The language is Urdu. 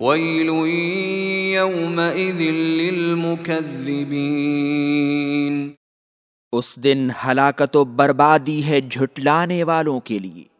ویل يومئذ للمكذبين۔ اس دن ہلاکت و بربادی ہے جھٹلانے والوں کے لیے۔